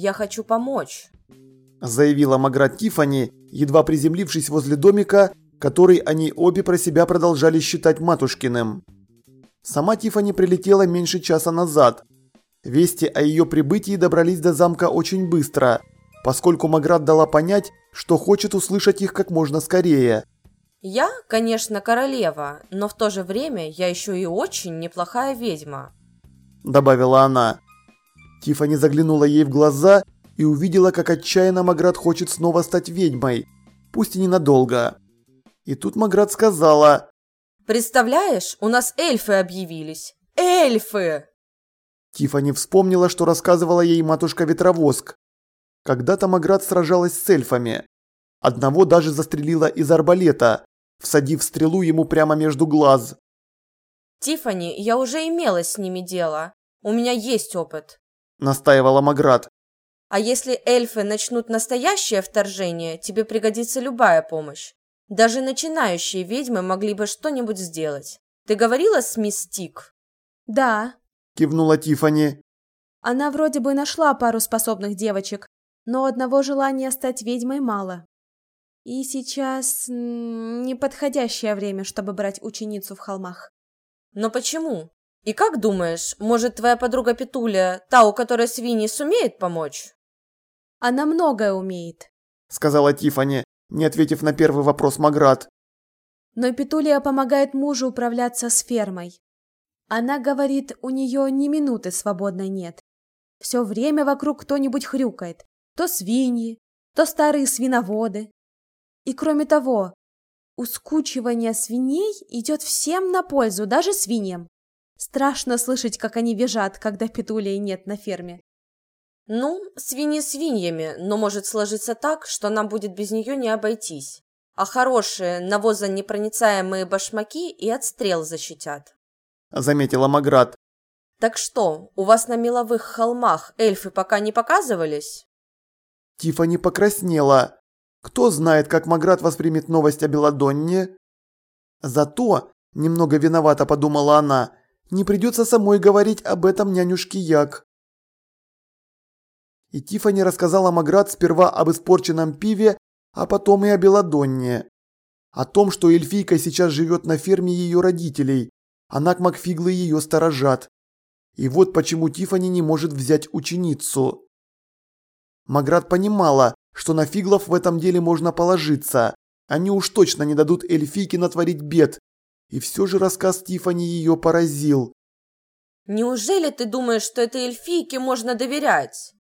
я хочу помочь», – заявила Маград Тифани, едва приземлившись возле домика, который они обе про себя продолжали считать матушкиным. Сама Тифани прилетела меньше часа назад. Вести о ее прибытии добрались до замка очень быстро, поскольку Маград дала понять, что хочет услышать их как можно скорее. «Я, конечно, королева, но в то же время я еще и очень неплохая ведьма», – добавила она. Тифани заглянула ей в глаза и увидела, как отчаянно Маград хочет снова стать ведьмой, пусть и ненадолго. И тут Маград сказала «Представляешь, у нас эльфы объявились! Эльфы!» Тифани вспомнила, что рассказывала ей матушка Ветровоск. Когда-то Маград сражалась с эльфами. Одного даже застрелила из арбалета, всадив стрелу ему прямо между глаз. «Тифани, я уже имела с ними дело. У меня есть опыт», – настаивала Маград. «А если эльфы начнут настоящее вторжение, тебе пригодится любая помощь. Даже начинающие ведьмы могли бы что-нибудь сделать. Ты говорила с мисс Тик?» «Да», – кивнула Тифани. «Она вроде бы нашла пару способных девочек, но одного желания стать ведьмой мало. И сейчас неподходящее время, чтобы брать ученицу в холмах. Но почему? И как думаешь, может твоя подруга Петуля, та, у которой свиньи, сумеет помочь? Она многое умеет, сказала Тифани, не ответив на первый вопрос Маград. Но Петулия помогает мужу управляться с фермой. Она говорит, у нее ни минуты свободной нет. Все время вокруг кто-нибудь хрюкает. То свиньи, то старые свиноводы, и кроме того, ускучивание свиней идет всем на пользу, даже свиньям. Страшно слышать, как они визжат, когда петулей нет на ферме. Ну, свиньи свиньями, но может сложиться так, что нам будет без нее не обойтись. А хорошие навозонепроницаемые башмаки и отстрел защитят. Заметила Маград. Так что, у вас на меловых холмах эльфы пока не показывались? Тифа покраснела. Кто знает, как Маград воспримет новость о Беладонне? Зато, немного виновата подумала она, не придется самой говорить об этом нянюшке Як. И Тифани рассказала Маград сперва об испорченном пиве, а потом и о Беладонне. О том, что эльфийка сейчас живет на ферме ее родителей, а Нак Макфиглы ее сторожат. И вот почему Тифани не может взять ученицу. Маград понимала, что на фиглов в этом деле можно положиться. Они уж точно не дадут эльфийке натворить бед. И все же рассказ Тифани ее поразил. «Неужели ты думаешь, что этой эльфийке можно доверять?»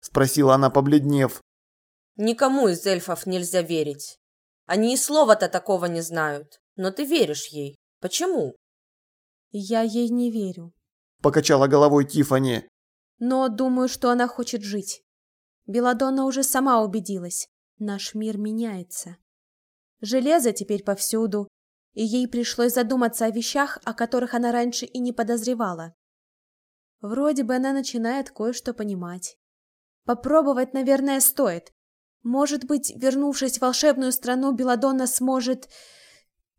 Спросила она, побледнев. «Никому из эльфов нельзя верить. Они и слова-то такого не знают. Но ты веришь ей. Почему?» «Я ей не верю», – покачала головой Тифани. «Но думаю, что она хочет жить. Беладонна уже сама убедилась. Наш мир меняется. Железо теперь повсюду, и ей пришлось задуматься о вещах, о которых она раньше и не подозревала. Вроде бы она начинает кое-что понимать. Попробовать, наверное, стоит. Может быть, вернувшись в волшебную страну, Беладонна сможет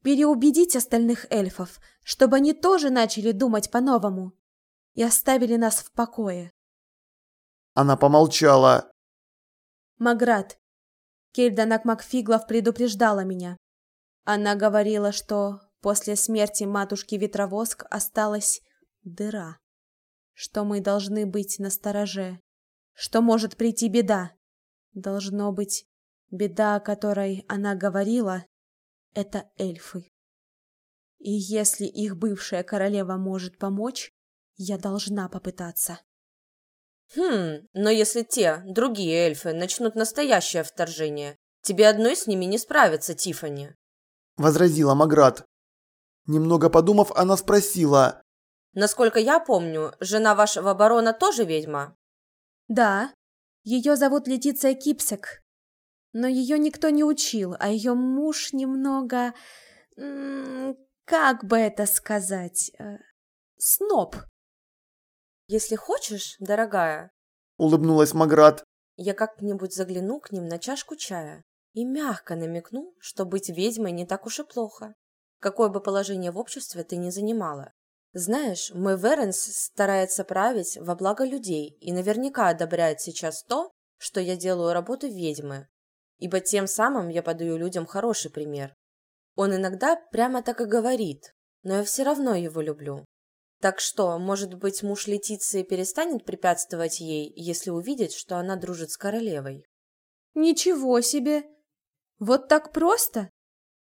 переубедить остальных эльфов, чтобы они тоже начали думать по-новому и оставили нас в покое. Она помолчала. Маград. Кельданак Макфиглов предупреждала меня. Она говорила, что после смерти матушки Ветровоск осталась дыра. Что мы должны быть настороже. Что может прийти беда. Должно быть, беда, о которой она говорила, это эльфы. И если их бывшая королева может помочь, я должна попытаться. Хм, но если те, другие эльфы, начнут настоящее вторжение, тебе одной с ними не справиться, Тифани. Возразила Маград. Немного подумав, она спросила. Насколько я помню, жена вашего барона тоже ведьма? Да. Ее зовут Летиция Кипсек. Но ее никто не учил, а ее муж немного... Как бы это сказать? Э, сноб. Если хочешь, дорогая, улыбнулась Маград, я как-нибудь загляну к ним на чашку чая и мягко намекну, что быть ведьмой не так уж и плохо, какое бы положение в обществе ты ни занимала. Знаешь, мой Веренс старается править во благо людей и наверняка одобряет сейчас то, что я делаю работу ведьмы, ибо тем самым я подаю людям хороший пример. Он иногда прямо так и говорит, но я все равно его люблю. Так что, может быть, муж Летиции перестанет препятствовать ей, если увидит, что она дружит с королевой? Ничего себе! Вот так просто?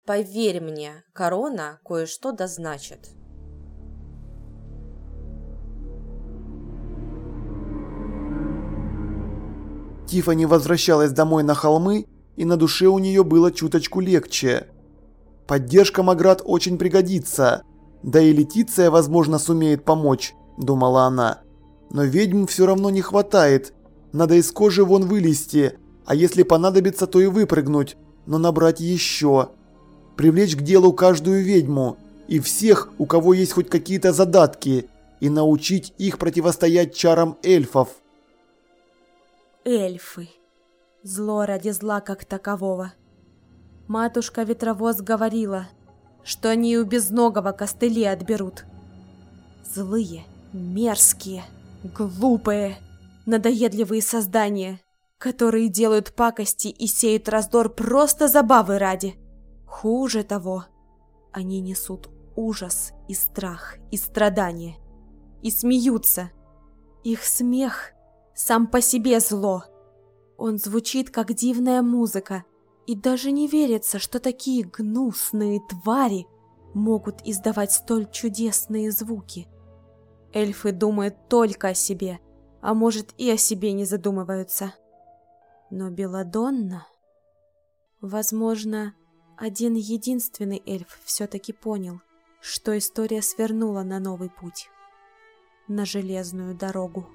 Поверь мне, корона кое-что дозначит. Тифани возвращалась домой на холмы, и на душе у нее было чуточку легче. Поддержка Маград очень пригодится – да и Летиция, возможно, сумеет помочь, думала она. Но ведьм все равно не хватает. Надо из кожи вон вылезти, а если понадобится, то и выпрыгнуть, но набрать еще. Привлечь к делу каждую ведьму и всех, у кого есть хоть какие-то задатки, и научить их противостоять чарам эльфов. Эльфы. Зло ради зла как такового. Матушка Ветровоз говорила – что они у безногого костыли отберут. Злые, мерзкие, глупые, надоедливые создания, которые делают пакости и сеют раздор просто забавы ради. Хуже того, они несут ужас и страх и страдания. И смеются. Их смех сам по себе зло. Он звучит как дивная музыка, и даже не верится, что такие гнусные твари могут издавать столь чудесные звуки. Эльфы думают только о себе, а может и о себе не задумываются. Но Беладонна... Возможно, один единственный эльф все-таки понял, что история свернула на новый путь, на железную дорогу.